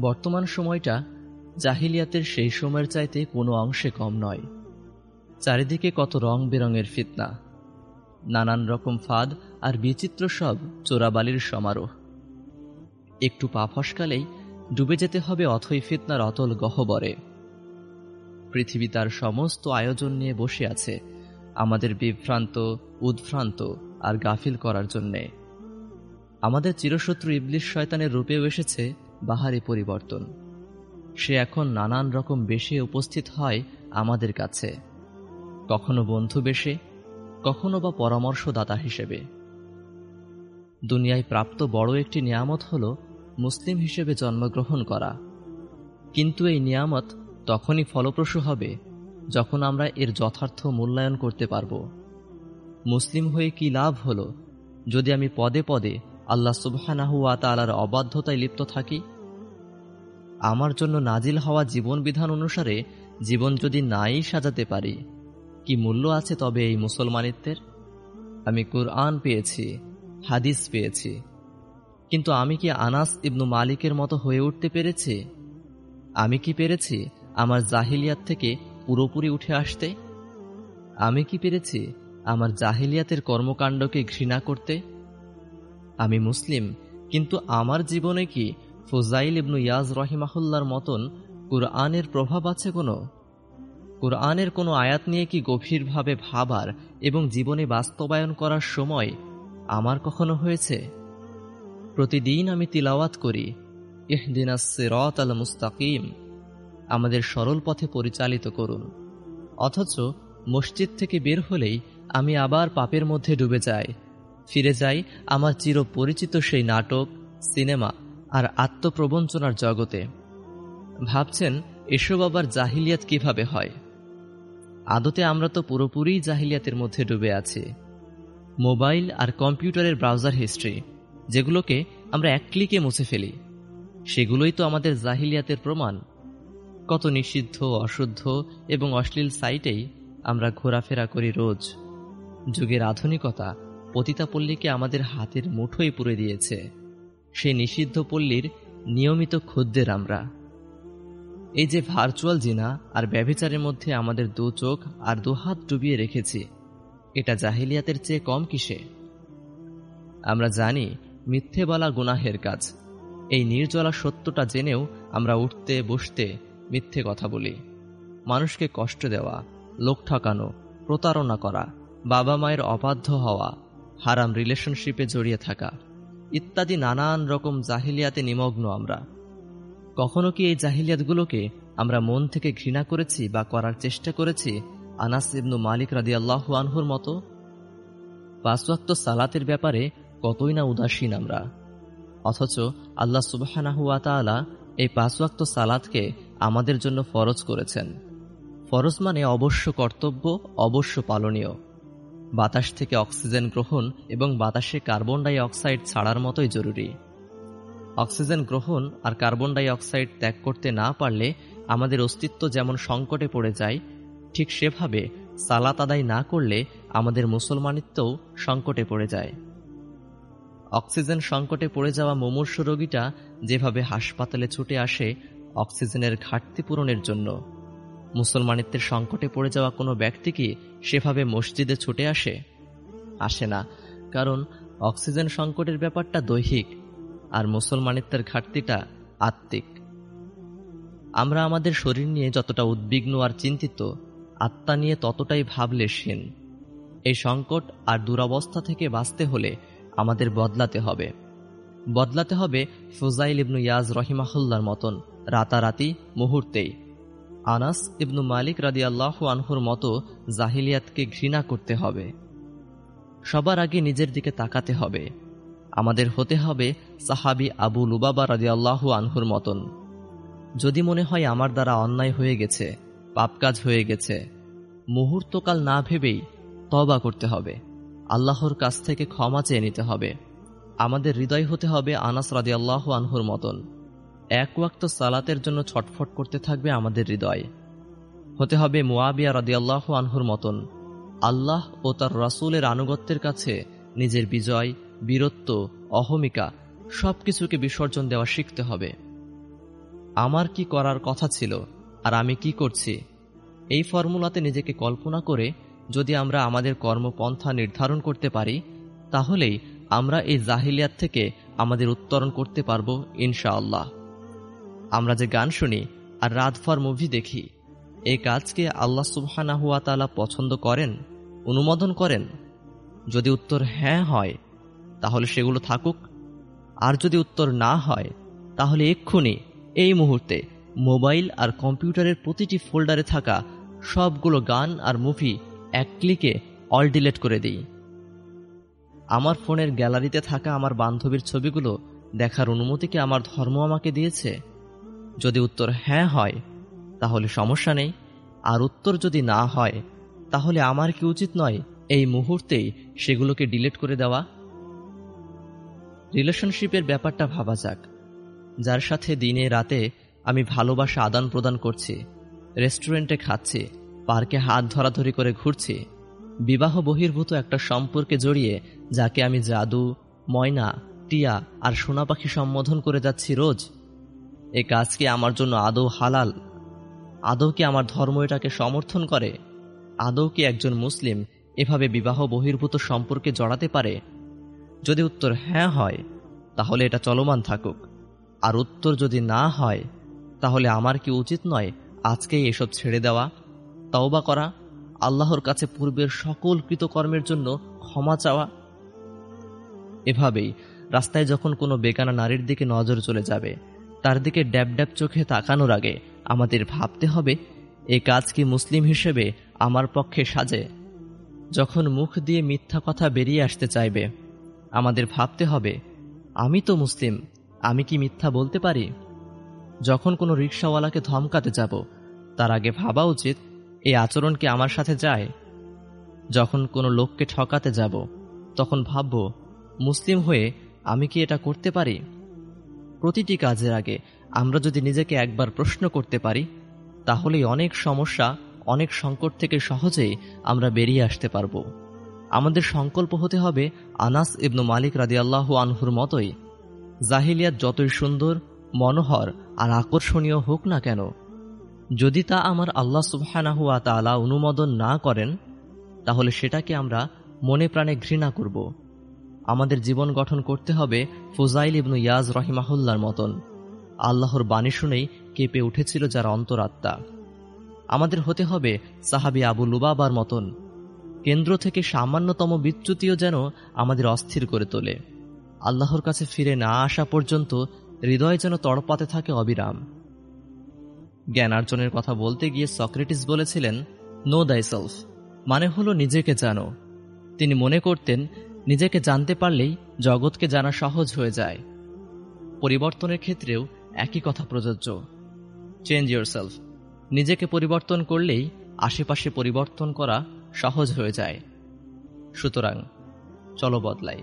বর্তমান সময়টা জাহিলিয়াতের সেই সময়ের চাইতে কোনো অংশে কম নয়। চারিদিকে কত রং বেরঙের ফিতনা। নানান রকম ফাঁদ আর বিচিত্র সব চোরাবালির সমারোহ। একটু পা ফসকালেই ডুবে যেতে হবে অথই ফিতনার অতল গহবরে। পৃথিবী তার সমস্ত আয়োজন নিয়ে বসে আছে, আমাদের বিভ্রান্ত, উদ্ভ্রান্ত আর গাফিল করার জন্যে। আমাদের চিরশত্রু ইবলিশ শয়তানের রূপেও এসেছে বাহারি পরিবর্তন। সে এখন নানান রকম বেশে উপস্থিত হয় আমাদের কাছে। কখনো বন্ধু বেশে, কখনো বা পরামর্শদাতা হিসেবে। দুনিয়ায় প্রাপ্ত বড় একটি নিয়ামত হল মুসলিম হিসেবে জন্মগ্রহণ করা। কিন্তু এই নিয়ামত তখনই ফলপ্রসূ হবে যখন আমরা এর যথার্থ মূল্যায়ন করতে পারব। মুসলিম হয়ে কি লাভ হল যদি আমি পদে পদে আল্লাহ সুবহানাহুয়া তালার অবাধ্যতায় লিপ্ত থাকি। আমার জন্য নাজিল হওয়া জীবন বিধান অনুসারে জীবন যদি নাই সাজাতে পারি, কি মূল্য আছে তবে এই মুসলমানিত্বের? আমি কোরআন পেয়েছি, হাদিস পেয়েছি। কিন্তু আমি কি আনাস ইবনু মালিকের মতো হয়ে উঠতে পেরেছি? আমি কি পেরেছি আমার জাহিলিয়াত থেকে পুরোপুরি উঠে আসতে? আমি কি পেরেছি আমার জাহিলিয়াতের কর্মকাণ্ডকে ঘৃণা করতে? আমি মুসলিম, কিন্তু আমার জীবনে কি ফুজাইল ইবনু ইয়াজ রহিমাহুল্লার মতন কুরআনের প্রভাব আছে কোনো? কুরআনের কোনো আয়াত নিয়ে কি গভীরভাবে ভাবার এবং জীবনে বাস্তবায়ন করার সময় আমার কখনো হয়েছে? প্রতিদিন আমি তিলাওয়াত করি, ইহদিনাস সিরাত আল মুস্তাকিম, আমাদের সরল পথে পরিচালিত করুন। অথচ মসজিদ থেকে বের হলেই আমি আবার পাপের মধ্যে ডুবে যাই। ফিরে যাই আমার চিরপরিচিত সেই নাটক, সিনেমা আর আত্মপ্রবঞ্চনার জগতে। ভাবছেন, এসব আবার জাহিলিয়াত কীভাবে হয়? আদতে আমরা তো পুরোপুরি জাহিলিয়াতের মধ্যে ডুবে আছি। মোবাইল আর কম্পিউটারের ব্রাউজার হিস্ট্রি, যেগুলোকে আমরা এক ক্লিকে মুছে ফেলি, সেগুলোই তো আমাদের জাহিলিয়াতের প্রমাণ। কত নিষিদ্ধ, অশুদ্ধ এবং অশ্লীল সাইটেই আমরা ঘোরাফেরা করি রোজ। যুগের আধুনিকতা পতিতাপল্লীকে আমাদের হাতের মুঠোয় পুরে দিয়েছে। সেই নিষিদ্ধ পল্লীর নিয়মিত ক্ষুদ্রের আমরা। এই যে ভার্চুয়াল জিনা আর ব্যভিচারের মধ্যে আমাদের দু চোখ আর দু হাত ডুবিয়ে রেখেছি, এটা জাহিলিয়াতের চেয়ে কম কিসে? আমরা জানি মিথ্যে বলা গুনাহের কাজ। এই নির্জলা সত্যটা জেনেও আমরা উঠতে, বসতে মিথ্যে কথা বলি। মানুষকে কষ্ট দেওয়া, লোক ঠকানো, প্রতারণা করা, বাবা মায়ের অবাধ্য হওয়া হারাম রিলেশনশিপে জড়িয়ে থাকা। ইত্যাদি নানান রকম জাহিলিয়াতে নিমগ্ন আমরা। কখনো কি এই জাহিলিয়াতগুলোকে আমরা মন থেকে ঘৃণা করেছি বা করার চেষ্টা করেছি আনাস ইবনু মালিক রাদি আল্লাহু আনহুর মতো? পাঁচওয়াক্ত সালাতের ব্যাপারে কতই না উদাসীন আমরা। অথচ আল্লাহ সুবাহানাহুয়া তালা এই পাঁচওয়াক্ত সালাদকে আমাদের জন্য ফরজ করেছেন। ফরজ মানে অবশ্য কর্তব্য, অবশ্য পালনীয়। বাতাস থেকে অক্সিজেন গ্রহণ এবং বাতাসে কার্বন ডাই অক্সাইড ছাড়ার মতোই জরুরি। অক্সিজেন গ্রহণ আর কার্বন ডাই অক্সাইড ত্যাগ করতে না পারলে আমাদের অস্তিত্ব যেমন সংকটে পড়ে যায়, ঠিক সেভাবে সালাত আদায় না করলে আমাদের মুসলমানিত্বও সংকটে পড়ে যায়। অক্সিজেন সংকটে পড়ে যাওয়া মুমূর্ষ রোগীটা যেভাবে হাসপাতালে ছুটে আসে, অক্সিজেনের ঘাটতি পূরণের জন্য। মুসলমানিত্বের সংকটে পড়ে যাওয়া কোনো ব্যক্তি কি সেভাবে মসজিদে ছুটে আসে? আসে না, কারণ অক্সিজেন সংকটের ব্যাপারটা দৈহিক, আর মুসলমানিত্বের ঘাটতিটা আত্মিক। আমরা আমাদের শরীর নিয়ে যতটা উদ্বিগ্ন আর চিন্তিত, আত্মা নিয়ে ততটাই ভাবলেশহীন এই সংকট আর দুরবস্থা থেকে বাঁচতে হলে আমাদের বদলাতে হবে। বদলাতে হবে ফুজাইল ইবনু ইয়াজ রহিমাহুল্লার মতন রাতারাতি মুহূর্তেই। আনাস ইবনু মালিক রাদি আল্লাহ আনহুর মতো জাহিলিয়াতকে ঘৃণা করতে হবে। সবার আগে নিজের দিকে তাকাতে হবে। আমাদের হতে হবে সাহাবি আবু লুবাবা রাদি আল্লাহ আনহুর মতন। যদি মনে হয় আমার দ্বারা অন্যায় হয়ে গেছে, পাপ কাজ হয়ে গেছে, মুহূর্তকাল না ভেবেই তবা করতে হবে। আল্লাহর কাছ থেকে ক্ষমা চেয়ে নিতে হবে। আমাদের হৃদয় হতে হবে আনাস রাদি আল্লাহ আনহুর মতন। এক ওয়াক্ত সালাতের জন্য ছটফট করতে থাকবে আমাদের হৃদয়। হতে হবে মুয়াবিয়া রাদিয়াল্লাহ আনহুর মতন। আল্লাহ ও তার রাসুলের আনুগত্যের কাছে নিজের বিজয়, বীরত্ব, অহমিকা সব কিছুকে বিসর্জন দেওয়া শিখতে হবে। আমার কি করার কথা ছিল আর আমি কি করছি? এই ফর্মুলাতে নিজেকে কল্পনা করে যদি আমরা আমাদের কর্মপন্থা নির্ধারণ করতে পারি, তাহলেই আমরা এই জাহিলিয়াত থেকে আমাদের উত্তরণ করতে পারব ইনশাআল্লাহ। আমরা যে গান শুনি আর রাতভর মুভি দেখি এই কাজকে আল্লাহ সুবহানাহুয়া তালা পছন্দ করেন, অনুমোদন করেন? যদি উত্তর হ্যাঁ হয়, তাহলে সেগুলো থাকুক। আর যদি উত্তর না হয়, তাহলে এক্ষুনি, এই মুহূর্তে মোবাইল আর কম্পিউটারের প্রতিটি ফোল্ডারে থাকা সবগুলো গান আর মুভি এক ক্লিকে অল ডিলেট করে দিই। আমার ফোনের গ্যালারিতে থাকা আমার বান্ধবীর ছবিগুলো দেখার অনুমতি কি আমার ধর্ম আমাকে দিয়েছে? যদি উত্তর হ্যাঁ হয়, তাহলে সমস্যা নেই। আর উত্তর যদি না হয়, তাহলে আমার কি উচিত নয় এই মুহূর্তেই সেগুলোকে ডিলিট করে দেওয়া? রিলেশনশিপের ব্যাপারটা ভাবা যাক। যার সাথে দিনে রাতে আমি ভালোবাসা আদান প্রদান করছি, রেস্টুরেন্টে খাচ্ছি, পার্কে হাত ধরাধরি করে ঘুরছি, বিবাহ বহির্ভূত একটা সম্পর্কে জড়িয়ে যাকে আমি জাদু, ময়না, টিয়া আর সোনা পাখি সম্বোধন করে যাচ্ছি রোজ এ কাজ কি আমার জন্য আদৌ হালাল? আদৌ কি আমার ধর্ম এটাকে সমর্থন করে? আদৌ কি একজন মুসলিম এভাবে বিবাহ বহির্ভূত সম্পর্কে জড়াতে পারে? যদি উত্তর হ্যাঁ হয়, তাহলে এটা চলমান থাকুক। আর উত্তর যদি না হয়, তাহলে আমার কি উচিত নয় আজকেই এসব ছেড়ে দেওয়া? তওবা করা, আল্লাহর কাছে পূর্বের সকল কৃতকর্মের জন্য ক্ষমা চাওয়া? এভাবেই রাস্তায় যখন কোনো বেকানা নারীর দিকে নজর চলে যাবে তার দিকে ড্যাব ড্যাব চোখে তাকানোর আগে আমাদের ভাবতে হবে, এ কাজ কি মুসলিম হিসেবে আমার পক্ষে সাজে? যখন মুখ দিয়ে মিথ্যা কথা বেরিয়ে আসতে চাইবে, আমাদের ভাবতে হবে, আমি তো মুসলিম, আমি কি মিথ্যা বলতে পারি? যখন কোনো রিক্সাওয়ালাকে ধমকাতে যাব, তার আগে ভাবা উচিত এই আচরণ কি আমার সাথে যায়? যখন কোনো লোককে ঠকাতে যাব, তখন ভাবব, মুসলিম হয়ে আমি কি এটা করতে পারি? প্রতিটি কাজের আগে আমরা যদি নিজেকে একবার প্রশ্ন করতে পারি, তাহলেই অনেক সমস্যা, অনেক সংকট থেকে সহজেই আমরা বেরিয়ে আসতে পারব। আমাদের সংকল্প হতে হবে আনাস ইবনু মালিক রাদিয়াল্লাহু আনহুর মতোই, জাহিলিয়াত যতই সুন্দর, মনোহর আর আকর্ষণীয় হোক না কেন, যদি তা আমার আল্লাহ সুবহানাহুয়া তালা অনুমোদন না করেন, তাহলে সেটাকে আমরা মনে প্রাণে ঘৃণা করব। আমাদের জীবন গঠন করতে হবে ফুজাইল ইবনু ইয়াজ রহিমাহুল্লার মতন। আল্লাহর বাণী শুনেই কেঁপে উঠেছিল যার অন্তরাত্মা। আমাদের হতে হবে সাহাবি আবু লুবাবার মতন। কেন্দ্র থেকে সামান্যতম বিচ্যুতিও যেন আমাদের অস্থির করে তোলে। আল্লাহর কাছে ফিরে না আসা পর্যন্ত হৃদয় যেন তড়পাতে থাকে অবিরাম। জ্ঞানার্জনের কথা বলতে গিয়ে সক্রেটিস বলেছিলেন, নো দাইসেলফ মানে হলো নিজেকে জানো। তিনি মনে করতেন নিজেকে জানতে পারলেই জগৎকে জানা সহজ হয়ে যায়। পরিবর্তনের ক্ষেত্রেও একই কথা প্রযোজ্য। চেঞ্জ ইউর সেলফ নিজেকে পরিবর্তন করলেই আশেপাশে পরিবর্তন করা সহজ হয়ে যায়। সুতরাং চলো বদলাই।